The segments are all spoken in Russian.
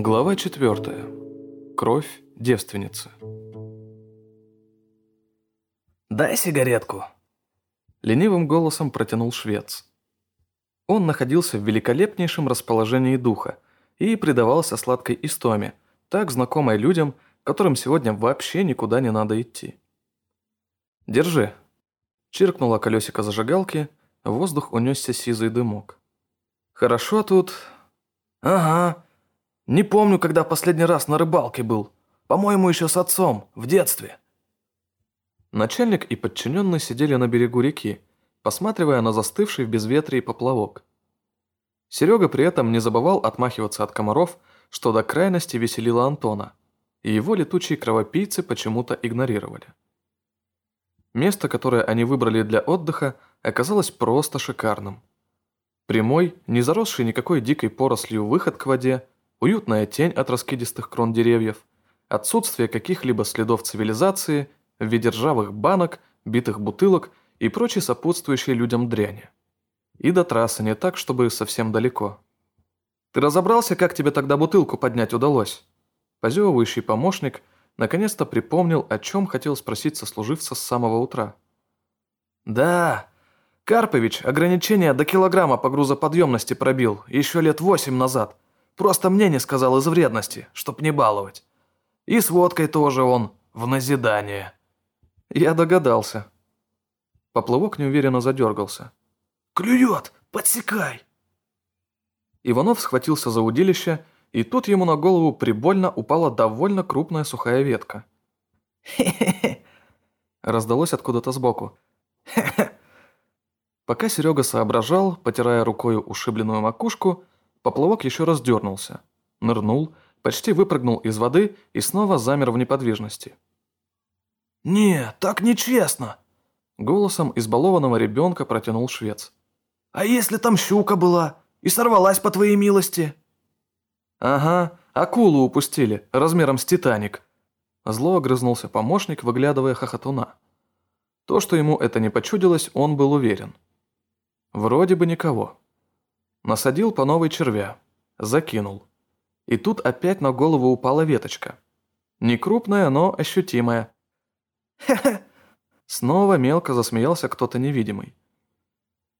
Глава 4. Кровь девственницы. «Дай сигаретку», — ленивым голосом протянул швец. Он находился в великолепнейшем расположении духа и предавался сладкой истоме, так знакомой людям, которым сегодня вообще никуда не надо идти. «Держи», — чиркнула колесико зажигалки, в воздух унесся сизый дымок. «Хорошо тут...» «Ага», не помню, когда последний раз на рыбалке был. По-моему, еще с отцом, в детстве». Начальник и подчиненный сидели на берегу реки, посматривая на застывший в безветрии поплавок. Серега при этом не забывал отмахиваться от комаров, что до крайности веселило Антона, и его летучие кровопийцы почему-то игнорировали. Место, которое они выбрали для отдыха, оказалось просто шикарным. Прямой, не заросший никакой дикой порослью выход к воде – уютная тень от раскидистых крон деревьев, отсутствие каких-либо следов цивилизации в виде ржавых банок, битых бутылок и прочей сопутствующей людям дряни. И до трассы не так, чтобы совсем далеко. «Ты разобрался, как тебе тогда бутылку поднять удалось?» Позевывающий помощник наконец-то припомнил, о чем хотел спросить сослуживца с самого утра. «Да, Карпович ограничение до килограмма по грузоподъемности пробил еще лет восемь назад», Просто мне не сказал из вредности, чтоб не баловать. И с водкой тоже он, в назидание. Я догадался. Поплавок неуверенно задергался. «Клюет! Подсекай!» Иванов схватился за удилище, и тут ему на голову прибольно упала довольно крупная сухая ветка. «Хе-хе-хе!» Раздалось откуда-то сбоку. «Хе-хе!» Пока Серега соображал, потирая рукою ушибленную макушку, Поплавок еще раз дернулся, нырнул, почти выпрыгнул из воды и снова замер в неподвижности. «Не, так нечестно!» Голосом избалованного ребенка протянул швец. «А если там щука была и сорвалась по твоей милости?» «Ага, акулу упустили, размером с Титаник». Зло огрызнулся помощник, выглядывая хохотуна. То, что ему это не почудилось, он был уверен. Вроде бы никого. Насадил по новой червя. Закинул. И тут опять на голову упала веточка. Не крупная, но ощутимая. «Хе-хе!» Снова мелко засмеялся кто-то невидимый.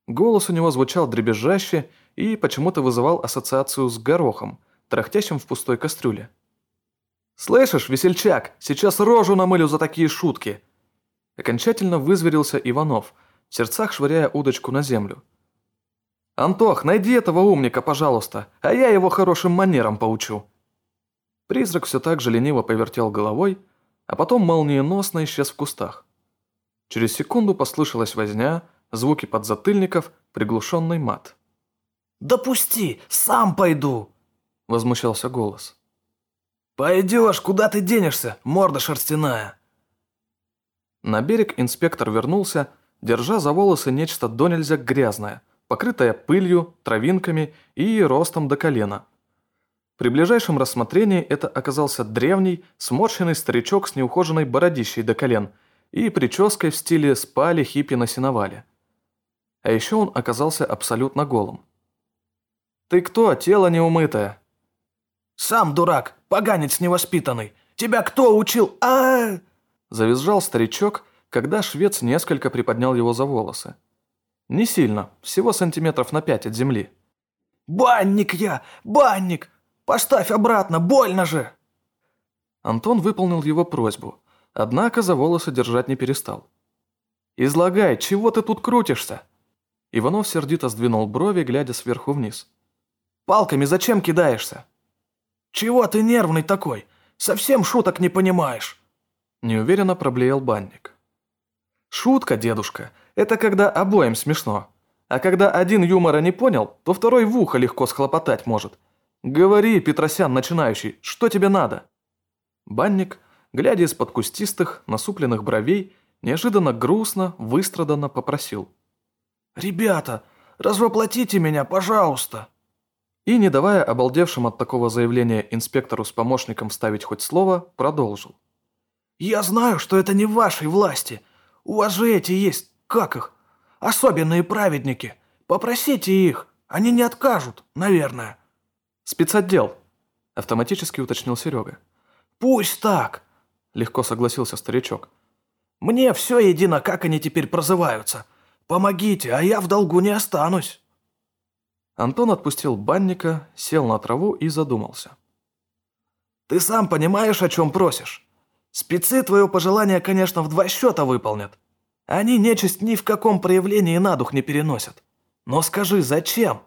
Голос у него звучал дребезжаще и почему-то вызывал ассоциацию с горохом, трахтящим в пустой кастрюле. «Слышишь, весельчак, сейчас рожу намылю за такие шутки!» Окончательно вызверился Иванов, в сердцах швыряя удочку на землю. «Антох, найди этого умника, пожалуйста, а я его хорошим манерам поучу». Призрак все так же лениво повертел головой, а потом молниеносно исчез в кустах. Через секунду послышалась возня, звуки подзатыльников, приглушенный мат. «Допусти, сам пойду!» – возмущался голос. «Пойдешь, куда ты денешься, морда шерстяная?» На берег инспектор вернулся, держа за волосы нечто до нельзя грязное, покрытая пылью, травинками и ростом до колена. При ближайшем рассмотрении это оказался древний, сморщенный старичок с неухоженной бородищей до колен и прической в стиле спали хиппи на сеновале. А еще он оказался абсолютно голым. «Ты кто, тело неумытое?» «Сам дурак, поганец невоспитанный! Тебя кто учил? а, -а, -а Завизжал старичок, когда швец несколько приподнял его за волосы. Не сильно, всего сантиметров на пять от земли. «Банник я! Банник! Поставь обратно, больно же!» Антон выполнил его просьбу, однако за волосы держать не перестал. «Излагай, чего ты тут крутишься?» Иванов сердито сдвинул брови, глядя сверху вниз. «Палками зачем кидаешься?» «Чего ты нервный такой? Совсем шуток не понимаешь?» Неуверенно проблеял банник. «Шутка, дедушка, это когда обоим смешно. А когда один юмора не понял, то второй в ухо легко схлопотать может. Говори, Петросян начинающий, что тебе надо?» Банник, глядя из-под кустистых, насупленных бровей, неожиданно грустно, выстраданно попросил. «Ребята, развоплотите меня, пожалуйста!» И, не давая обалдевшим от такого заявления инспектору с помощником вставить хоть слово, продолжил. «Я знаю, что это не в вашей власти. У вас же эти есть как их? Особенные праведники. Попросите их, они не откажут, наверное». «Спецотдел», – Автоматически уточнил Серега. «Пусть так!» – легко согласился старичок. «Мне все едино, как они теперь прозываются. Помогите, а я в долгу не останусь». Антон отпустил банника, сел на траву и задумался. «Ты сам понимаешь, о чем просишь? Спецы твое пожелание, конечно, в два счета выполнят. Они нечисть ни в каком проявлении на дух не переносят. Но скажи, зачем?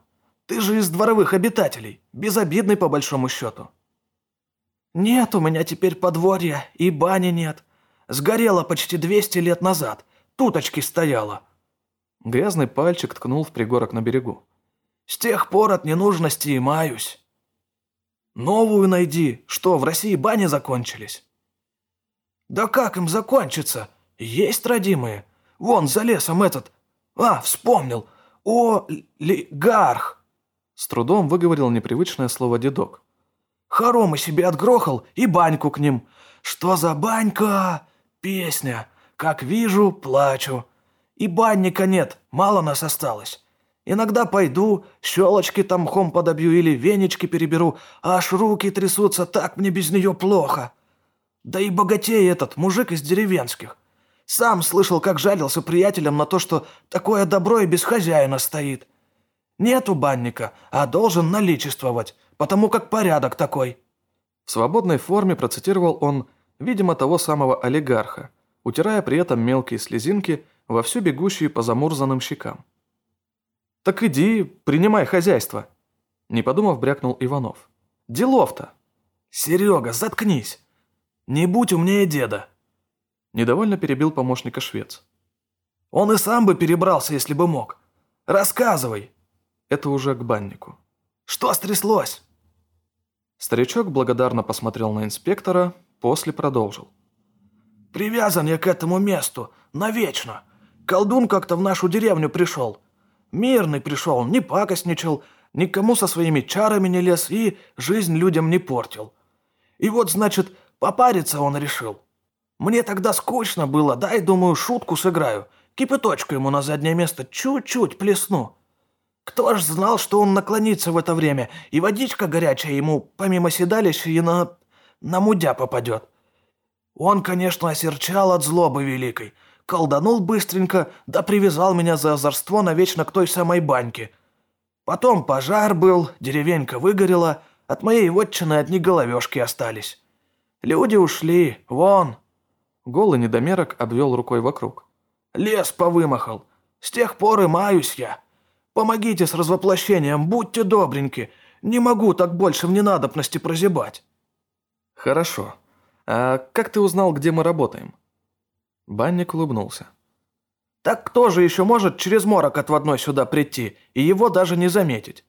Ты же из дворовых обитателей, безобидный по большому счету». «Нет у меня теперь подворья, и бани нет. Сгорела почти 200 лет назад, туточки стояла». Грязный пальчик ткнул в пригорок на берегу. С тех пор от ненужности и маюсь. Новую найди. Что, в России бани закончились? Да как им закончиться? Есть родимые. Вон, за лесом этот. А, вспомнил. О, лигарх. С трудом выговорил непривычное слово дедок. Хоромы себе отгрохал и баньку к ним. Что за банька? Песня. Как вижу, плачу. И банника нет, мало нас осталось. Иногда пойду, щелочки там мхом подобью или венечки переберу, аж руки трясутся, так мне без нее плохо. Да и богатей этот, мужик из деревенских. Сам слышал, как жалился приятелям на то, что такое добро и без хозяина стоит. Нету банника, а должен наличествовать, потому как порядок такой». В свободной форме процитировал он, видимо, того самого олигарха, утирая при этом мелкие слезинки, вовсю бегущие по замурзанным щекам. «Так иди, принимай хозяйство», – не подумав, брякнул Иванов. «Делов-то». «Серега, заткнись. Не будь умнее деда». Недовольно перебил помощника швец. «Он и сам бы перебрался, если бы мог. Рассказывай». Это уже к баннику. «Что стряслось?» Старичок благодарно посмотрел на инспектора, после продолжил. «Привязан я к этому месту, навечно. Колдун как-то в нашу деревню пришел. Мирный пришел, не пакостничал, никому со своими чарами не лез и жизнь людям не портил. И вот, значит, попариться он решил. Мне тогда скучно было, дай, думаю, шутку сыграю. Кипяточку ему на заднее место чуть-чуть плесну. Кто ж знал, что он наклонится в это время, и водичка горячая ему, помимо седалища, и на... на мудя попадет. Он, конечно, осерчал от злобы великой, колданул быстренько, да привязал меня за озорство навечно к той самой баньке. Потом пожар был, деревенька выгорела, от моей вотчины одни головешки остались. Люди ушли, вон». Голый недомерок обвел рукой вокруг. «Лес повымахал. С тех пор и маюсь я. Помогите с развоплощением, будьте добреньки. Не могу так больше в ненадобности прозябать». «Хорошо. А как ты узнал, где мы работаем?» Банник улыбнулся. «Так кто же еще может через морок отводной сюда прийти и его даже не заметить?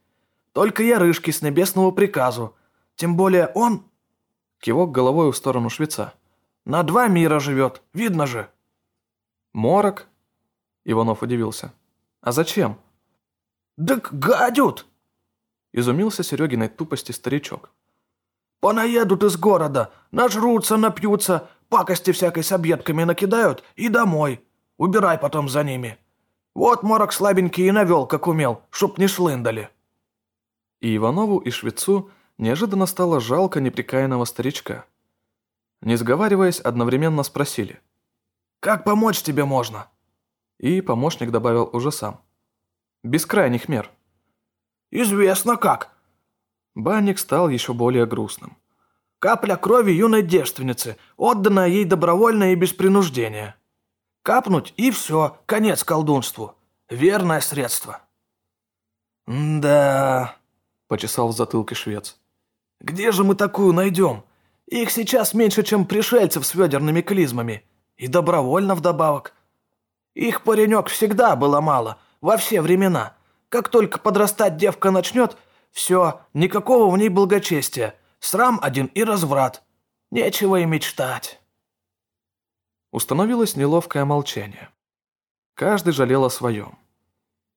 Только я рыжки с небесного приказу. Тем более он...» Кивок головой в сторону швеца. «На два мира живет, видно же». «Морок?» Иванов удивился. «А зачем?» «Так гадют!» Изумился Серегиной тупости старичок. «Понаедут из города, нажрутся, напьются, Пакости всякой с объедками накидают и домой. Убирай потом за ними. Вот морок слабенький и навел, как умел, чтоб не шлындали». И Иванову, и Швецу неожиданно стало жалко неприкаянного старичка. Не сговариваясь, одновременно спросили. «Как помочь тебе можно?» И помощник добавил уже сам. «Без крайних мер». «Известно как». Банник стал еще более грустным. Капля крови юной девственницы, отданная ей добровольно и без принуждения. Капнуть и все, конец колдунству. Верное средство. «Да...» – почесал в затылке швец. «Где же мы такую найдем? Их сейчас меньше, чем пришельцев с ведерными клизмами. И добровольно вдобавок. Их паренек всегда было мало, во все времена. Как только подрастать девка начнет, все, никакого в ней благочестия. Срам один и разврат. Нечего и мечтать». Установилось неловкое молчание. Каждый жалел о своем.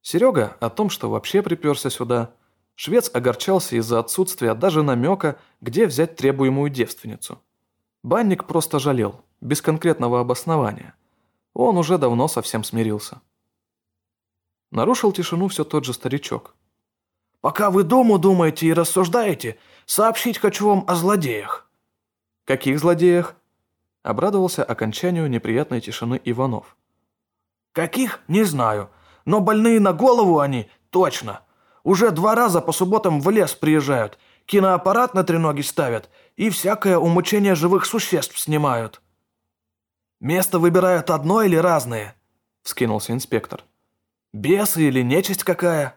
Серега о том, что вообще приперся сюда. Швец огорчался из-за отсутствия даже намека, где взять требуемую девственницу. Банник просто жалел, без конкретного обоснования. Он уже давно совсем смирился. Нарушил тишину все тот же старичок. «Пока вы дому думаете и рассуждаете, сообщить хочу вам о злодеях». «Каких злодеях?» Обрадовался окончанию неприятной тишины Иванов. «Каких? Не знаю. Но больные на голову они, точно. Уже два раза по субботам в лес приезжают, киноаппарат на треноги ставят и всякое умучение живых существ снимают». «Место выбирают одно или разные?» – вскинулся инспектор. «Бесы или нечисть какая?»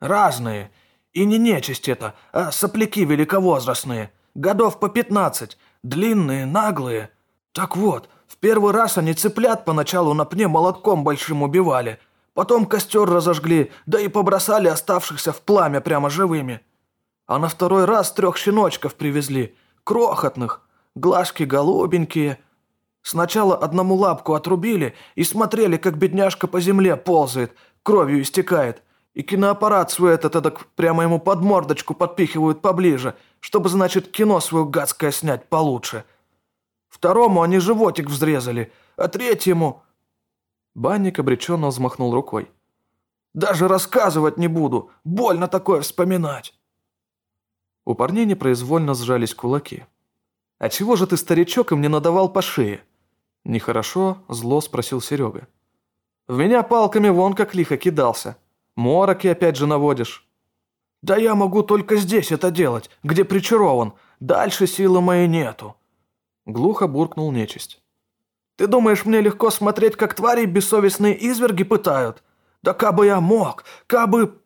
«Разные. И не нечисть это, а сопляки великовозрастные. Годов по пятнадцать. Длинные, наглые. Так вот, в первый раз они цыплят поначалу на пне молотком большим убивали. Потом костер разожгли, да и побросали оставшихся в пламя прямо живыми. А на второй раз трех щеночков привезли. Крохотных. Глазки голубенькие. Сначала одному лапку отрубили и смотрели, как бедняжка по земле ползает, кровью истекает. И киноаппарат свой этот эдак прямо ему под мордочку подпихивают поближе, чтобы, значит, кино свое гадское снять получше. Второму они животик взрезали, а третьему... Банник обреченно взмахнул рукой. «Даже рассказывать не буду, больно такое вспоминать». У парней непроизвольно сжались кулаки. «А чего же ты, старичок, им не надавал по шее?» Нехорошо, зло спросил Серега. «В меня палками вон как лихо кидался. Мороки опять же наводишь». «Да я могу только здесь это делать, где причарован. Дальше силы моей нету». Глухо буркнул нечисть. «Ты думаешь, мне легко смотреть, как твари бессовестные изверги пытают? Да кабы я мог, кабы...»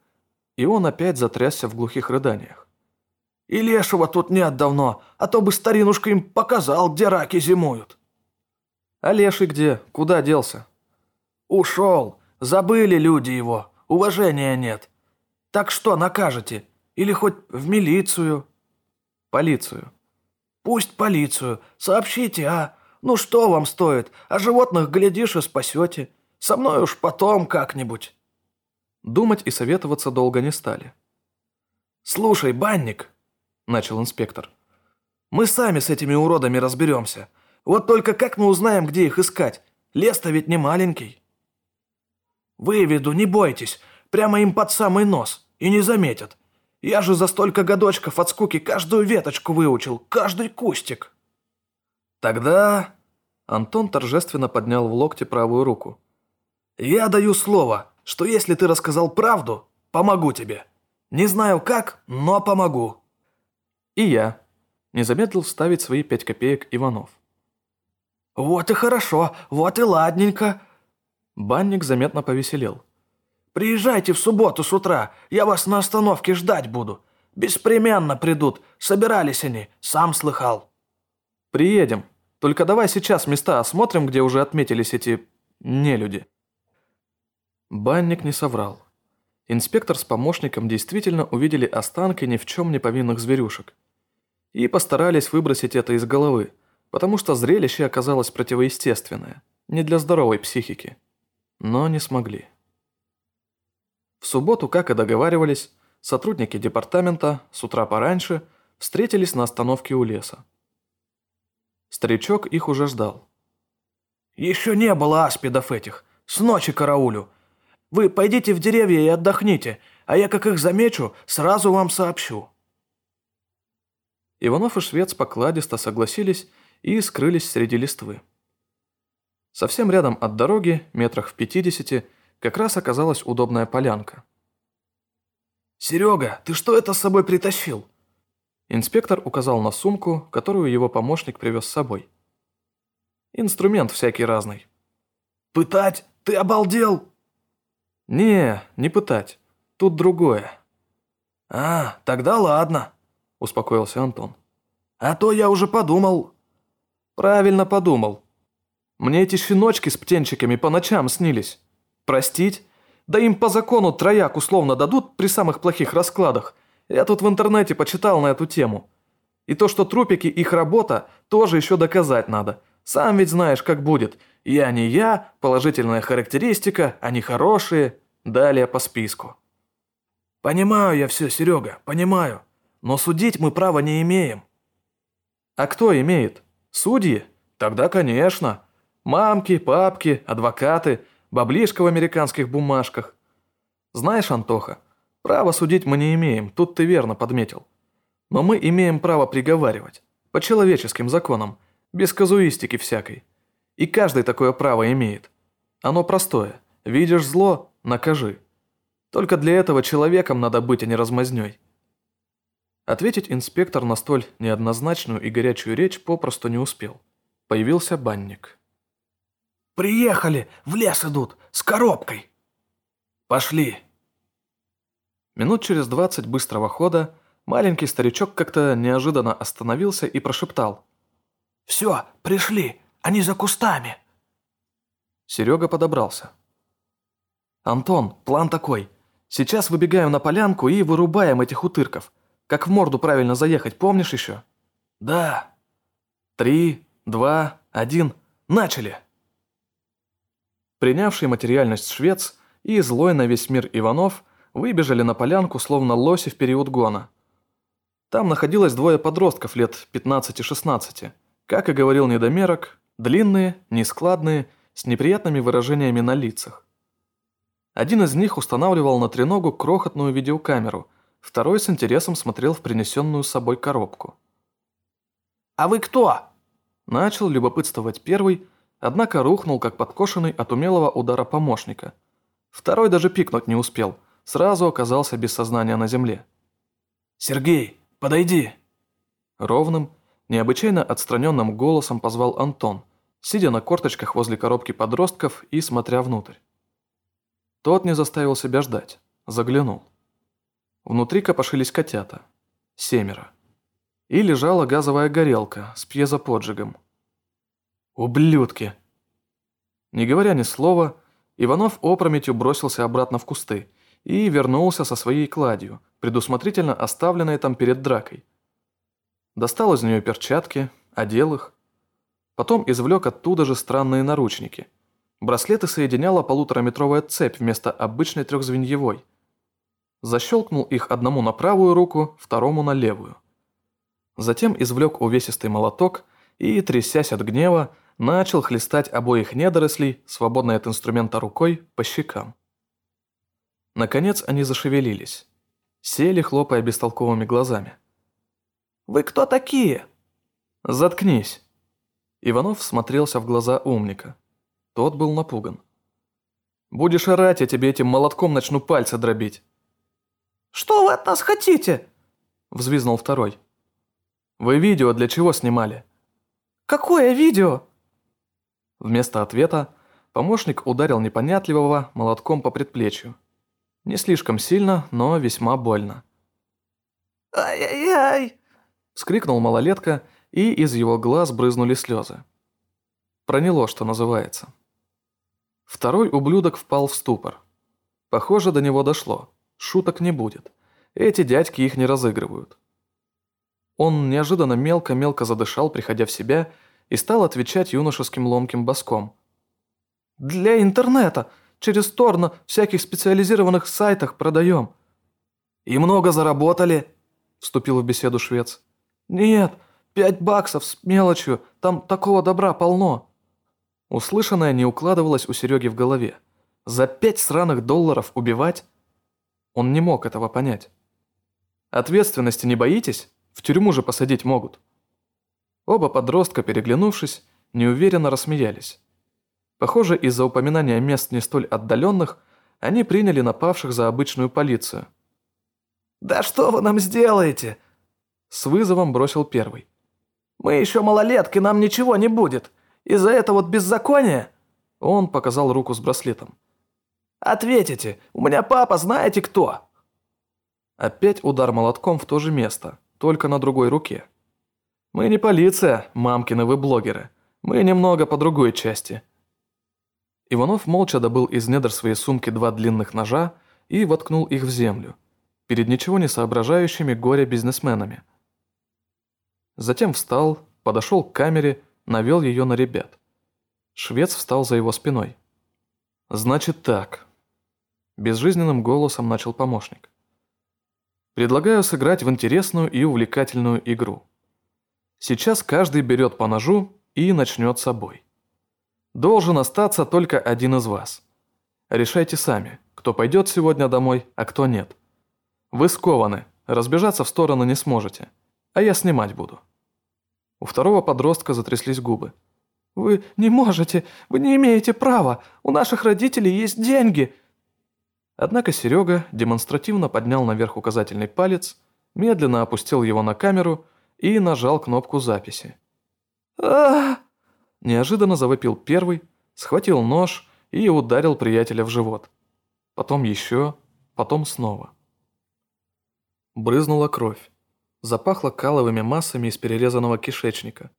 И он опять затрясся в глухих рыданиях. «И лешего тут нет давно, а то бы старинушка им показал, где раки зимуют». «А леший где? Куда делся?» «Ушел. Забыли люди его. Уважения нет. Так что накажете? Или хоть в милицию?» «Полицию». «Пусть полицию. Сообщите, а? Ну что вам стоит? А животных, глядишь, и спасете. Со мной уж потом как-нибудь». Думать и советоваться долго не стали. «Слушай, банник», — начал инспектор, — «мы сами с этими уродами разберемся. Вот только как мы узнаем, где их искать? Лес-то ведь не маленький». «Выведу, не бойтесь. Прямо им под самый нос. И не заметят. Я же за столько годочков от скуки каждую веточку выучил, каждый кустик». «Тогда...» Антон торжественно поднял в локте правую руку. «Я даю слово, что если ты рассказал правду, помогу тебе. Не знаю как, но помогу». «И я», – не замедлил вставить свои пять копеек Иванов. «Вот и хорошо, вот и ладненько». Банник заметно повеселел. «Приезжайте в субботу с утра, я вас на остановке ждать буду. Беспременно придут, собирались они, сам слыхал». «Приедем, только давай сейчас места осмотрим, где уже отметились эти... нелюди». Банник не соврал. Инспектор с помощником действительно увидели останки ни в чем не повинных зверюшек. И постарались выбросить это из головы, потому что зрелище оказалось противоестественное, не для здоровой психики. Но не смогли. В субботу, как и договаривались, сотрудники департамента с утра пораньше встретились на остановке у леса. Старичок их уже ждал. «Еще не было аспидов этих. С ночи караулю. Вы пойдите в деревья и отдохните, а я, как их замечу, сразу вам сообщу». Иванов и швец покладисто согласились и скрылись среди листвы. Совсем рядом от дороги, метрах в пятидесяти, как раз оказалась удобная полянка. «Серега, ты что это с собой притащил?» Инспектор указал на сумку, которую его помощник привез с собой. «Инструмент всякий разный». «Пытать? Ты обалдел?» «Не, не пытать. Тут другое». «А, тогда ладно», – успокоился Антон. «А то я уже подумал». «Правильно подумал. Мне эти щеночки с птенчиками по ночам снились. Простить? Да им по закону трояк условно дадут при самых плохих раскладах. Я тут в интернете почитал на эту тему. И то, что трупики их работа, тоже еще доказать надо. Сам ведь знаешь, как будет. Я не я, положительная характеристика, они хорошие. Далее по списку. Понимаю я все, Серега, понимаю. Но судить мы права не имеем. А кто имеет? Судьи? Тогда, конечно. Мамки, папки, адвокаты – баблишка в американских бумажках. Знаешь, Антоха, право судить мы не имеем, тут ты верно подметил. Но мы имеем право приговаривать, по человеческим законам, без казуистики всякой. И каждый такое право имеет. Оно простое. Видишь зло – накажи. Только для этого человеком надо быть, а не размазнёй. Ответить инспектор на столь неоднозначную и горячую речь попросту не успел. Появился банник. «Приехали! В лес идут! С коробкой!» «Пошли!» Минут через двадцать быстрого хода маленький старичок как-то неожиданно остановился и прошептал. «Все, пришли! Они за кустами!» Серега подобрался. «Антон, план такой. Сейчас выбегаем на полянку и вырубаем этих утырков. Как в морду правильно заехать, помнишь еще?» «Да». «Три, два, один, начали!» Принявший материальность швец и злой на весь мир Иванов выбежали на полянку, словно лоси в период гона. Там находилось двое подростков лет 15-16. Как и говорил недомерок, длинные, нескладные, с неприятными выражениями на лицах. Один из них устанавливал на треногу крохотную видеокамеру, второй с интересом смотрел в принесенную с собой коробку. «А вы кто?» Начал любопытствовать первый, однако рухнул, как подкошенный от умелого удара помощника. Второй даже пикнуть не успел, сразу оказался без сознания на земле. «Сергей, подойди!» Ровным, необычайно отстраненным голосом позвал Антон, сидя на корточках возле коробки подростков и смотря внутрь. Тот не заставил себя ждать, заглянул. Внутри копошились котята. Семеро. И лежала газовая горелка с пьезоподжигом. «Ублюдки!» Не говоря ни слова, Иванов опрометью бросился обратно в кусты и вернулся со своей кладью, предусмотрительно оставленной там перед дракой. Достал из нее перчатки, одел их, потом извлек оттуда же странные наручники – Браслеты соединяла полутораметровая цепь вместо обычной трехзвеньевой. Защелкнул их одному на правую руку, второму на левую. Затем извлек увесистый молоток и, трясясь от гнева, начал хлестать обоих недорослей, свободной от инструмента рукой, по щекам. Наконец они зашевелились. Сели, хлопая бестолковыми глазами. «Вы кто такие?» «Заткнись!» Иванов смотрелся в глаза умника. Тот был напуган. «Будешь орать, я тебе этим молотком начну пальцы дробить». «Что вы от нас хотите?» Взвизнул второй. «Вы видео для чего снимали?» «Какое видео?» Вместо ответа помощник ударил непонятливого молотком по предплечью. Не слишком сильно, но весьма больно. «Ай-яй-яй!» Вскрикнул малолетка, и из его глаз брызнули слезы. Проняло, что называется. Второй ублюдок впал в ступор. Похоже, до него дошло. Шуток не будет. Эти дядьки их не разыгрывают. Он неожиданно мелко-мелко задышал, приходя в себя, и стал отвечать юношеским ломким боском. «Для интернета! Через Тор на всяких специализированных сайтах продаем!» «И много заработали?» – вступил в беседу швец. «Нет, пять баксов с мелочью, там такого добра полно!» Услышанное не укладывалось у Сереги в голове. За пять сраных долларов убивать? Он не мог этого понять. Ответственности не боитесь? В тюрьму же посадить могут. Оба подростка, переглянувшись, неуверенно рассмеялись. Похоже, из-за упоминания мест не столь отдаленных, они приняли напавших за обычную полицию. «Да что вы нам сделаете?» С вызовом бросил первый. «Мы еще малолетки, нам ничего не будет. Из-за этого вот беззакония?» Он показал руку с браслетом. «Ответите, у меня папа знаете кто?» Опять удар молотком в то же место, только на другой руке. «Мы не полиция, мамкины вы блогеры. Мы немного по другой части». Иванов молча добыл из недр своей сумки два длинных ножа и воткнул их в землю, перед ничего не соображающими горе-бизнесменами. Затем встал, подошел к камере навел ее на ребят. Швец встал за его спиной. «Значит так», – безжизненным голосом начал помощник. «Предлагаю сыграть в интересную и увлекательную игру. Сейчас каждый берет по ножу и начнет собой. Должен остаться только один из вас. Решайте сами, кто пойдет сегодня домой, а кто нет. Вы скованы, разбежаться в стороны не сможете. а я снимать буду». У второго подростка затряслись губы. «Вы не можете, вы не имеете права, у наших родителей есть деньги!» Однако Серега демонстративно поднял наверх указательный палец, медленно опустил его на камеру и нажал кнопку записи. а Неожиданно завопил первый, схватил нож и ударил приятеля в живот. Потом еще, потом снова. Брызнула кровь. Запахло каловыми массами из перерезанного кишечника.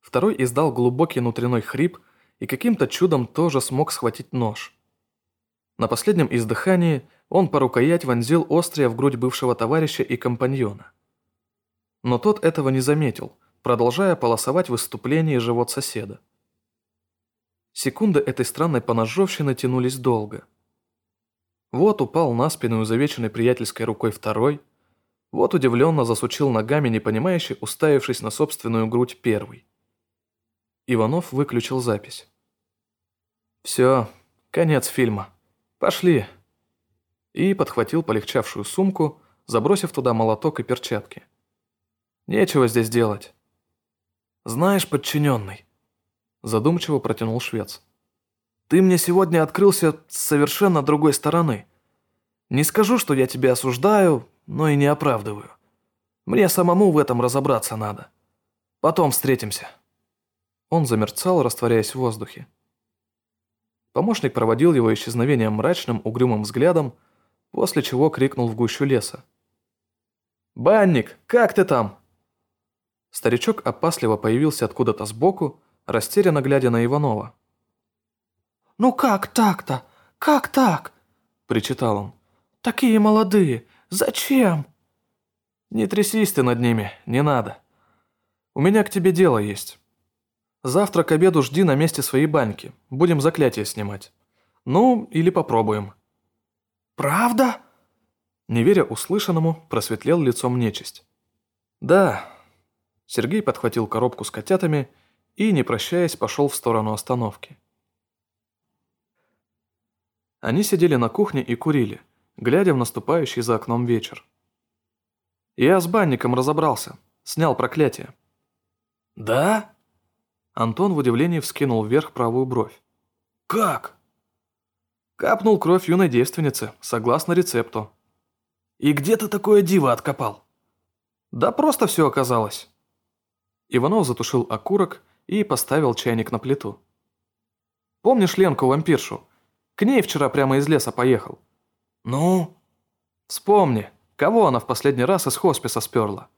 Второй издал глубокий внутренний хрип и каким-то чудом тоже смог схватить нож. На последнем издыхании он по рукоять вонзил острие в грудь бывшего товарища и компаньона. Но тот этого не заметил, продолжая полосовать в выступлении живот соседа. Секунды этой странной поножовщины тянулись долго. Вот упал на спину изувеченной приятельской рукой второй, вот удивленно засучил ногами, непонимающе уставившись на собственную грудь первый. Иванов выключил запись. «Все, конец фильма. Пошли!» И подхватил полегчавшую сумку, забросив туда молоток и перчатки. «Нечего здесь делать». «Знаешь, подчиненный», – задумчиво протянул швец. «Ты мне сегодня открылся с совершенно другой стороны. Не скажу, что я тебя осуждаю, но и не оправдываю. Мне самому в этом разобраться надо. Потом встретимся». Он замерцал, растворяясь в воздухе. Помощник проводил его исчезновение мрачным, угрюмым взглядом, после чего крикнул в гущу леса. «Банник, как ты там?» Старичок опасливо появился откуда-то сбоку, растерянно глядя на Иванова. «Ну как так-то? Как так?» – причитал он. «Такие молодые! Зачем?» «Не трясись ты над ними, не надо. У меня к тебе дело есть». Завтра к обеду жди на месте своей баньки. Будем заклятие снимать. Ну, или попробуем». «Правда?» Не веря услышанному, просветлел лицом нечисть. «Да». Сергей подхватил коробку с котятами и, не прощаясь, пошел в сторону остановки. Они сидели на кухне и курили, глядя в наступающий за окном вечер. «Я с банником разобрался, снял проклятие». «Да?» Антон в удивлении вскинул вверх правую бровь. «Как?» Капнул кровь юной девственницы, согласно рецепту. «И где ты такое диво откопал?» «Да просто все оказалось». Иванов затушил окурок и поставил чайник на плиту. «Помнишь Ленку-вампиршу? К ней вчера прямо из леса поехал». «Ну?» «Вспомни, кого она в последний раз из хосписа сперла?»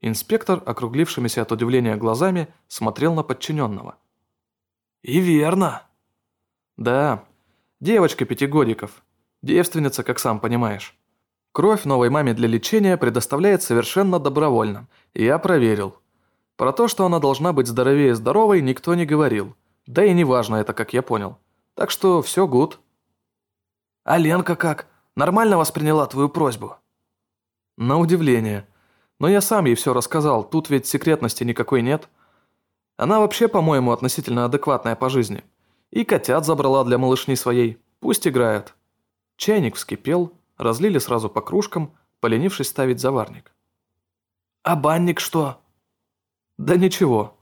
Инспектор, округлившимися от удивления глазами, смотрел на подчиненного. «И верно». «Да, девочка пятигодиков, девственница, как сам понимаешь. Кровь новой маме для лечения предоставляет совершенно добровольно, я проверил. Про то, что она должна быть здоровее здоровой, никто не говорил. Да и не важно это, как я понял. Так что все гуд». «А Ленка как? Нормально восприняла твою просьбу?» «На удивление». Но я сам ей все рассказал, тут ведь секретности никакой нет. Она вообще, по-моему, относительно адекватная по жизни. И котят забрала для малышни своей, пусть играют. Чайник вскипел, разлили сразу по кружкам, поленившись ставить заварник. «А банник что?» «Да ничего.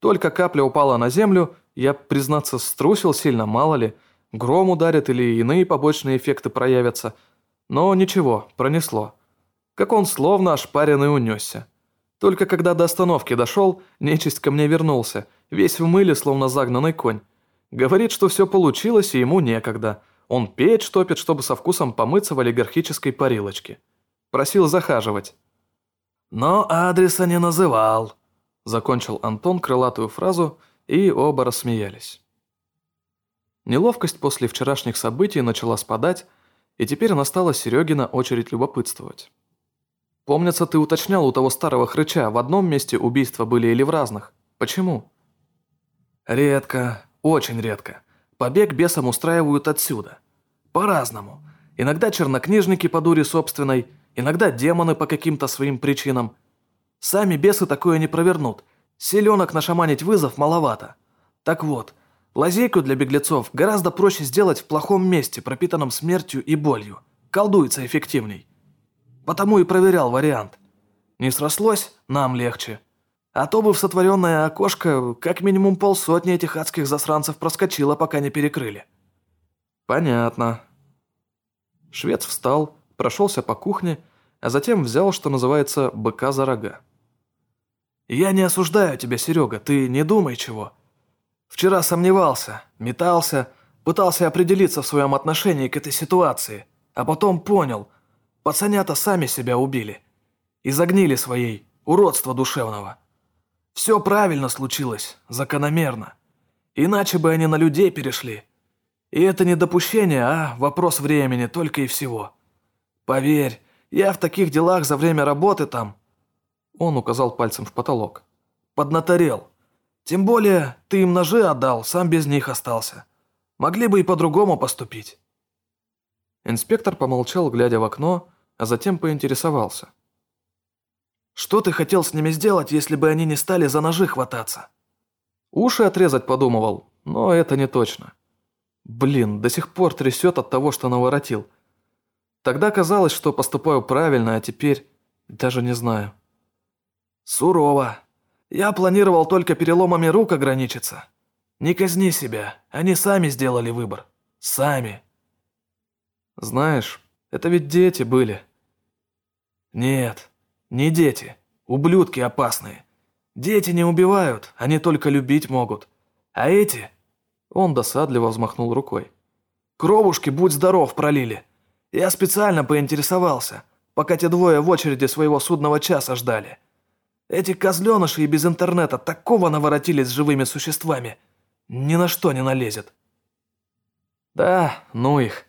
Только капля упала на землю, я, признаться, струсил сильно, мало ли. Гром ударит или иные побочные эффекты проявятся. Но ничего, пронесло как он словно ошпаренный унесся. Только когда до остановки дошел, нечисть ко мне вернулся, весь в мыле, словно загнанный конь. Говорит, что все получилось, и ему некогда. Он печь топит, чтобы со вкусом помыться в олигархической парилочке. Просил захаживать. «Но адреса не называл», – закончил Антон крылатую фразу, и оба рассмеялись. Неловкость после вчерашних событий начала спадать, и теперь настала Серегина очередь любопытствовать. Помнится, ты уточнял у того старого хрыча, в одном месте убийства были или в разных. Почему? Редко, очень редко. Побег бесам устраивают отсюда. По-разному. Иногда чернокнижники по дуре собственной, иногда демоны по каким-то своим причинам. Сами бесы такое не провернут. Селенок нашаманить вызов маловато. Так вот, лазейку для беглецов гораздо проще сделать в плохом месте, пропитанном смертью и болью. Колдуется эффективней. Потому и проверял вариант. Не срослось, нам легче. А то бы в сотворенное окошко как минимум полсотни этих адских засранцев проскочило, пока не перекрыли. Понятно. Швец встал, прошелся по кухне, а затем взял, что называется, быка за рога. «Я не осуждаю тебя, Серега, ты не думай чего. Вчера сомневался, метался, пытался определиться в своем отношении к этой ситуации, а потом понял, пацанята сами себя убили. И загнили своей уродства душевного. Все правильно случилось, закономерно. Иначе бы они на людей перешли. И это не допущение, а вопрос времени только и всего. Поверь, я в таких делах за время работы там...» Он указал пальцем в потолок. «Поднаторел. Тем более, ты им ножи отдал, сам без них остался. Могли бы и по-другому поступить». Инспектор помолчал, глядя в окно, а затем поинтересовался. «Что ты хотел с ними сделать, если бы они не стали за ножи хвататься?» «Уши отрезать подумывал, но это не точно. Блин, до сих пор трясет от того, что наворотил. Тогда казалось, что поступаю правильно, а теперь даже не знаю». «Сурово. Я планировал только переломами рук ограничиться. Не казни себя, они сами сделали выбор. Сами». «Знаешь, это ведь дети были». «Нет, не дети. Ублюдки опасные. Дети не убивают, они только любить могут. А эти...» Он досадливо взмахнул рукой. «Кровушки, будь здоров, пролили. Я специально поинтересовался, пока те двое в очереди своего судного часа ждали. Эти козленыши и без интернета такого наворотились с живыми существами. Ни на что не налезет. Да, ну их.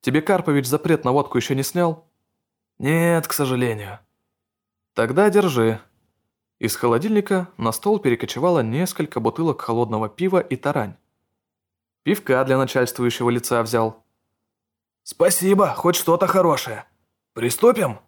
Тебе Карпович запрет на водку еще не снял? Нет, к сожалению. Тогда держи. Из холодильника на стол перекочевало несколько бутылок холодного пива и тарань. Пивка для начальствующего лица взял. Спасибо, хоть что-то хорошее. Приступим?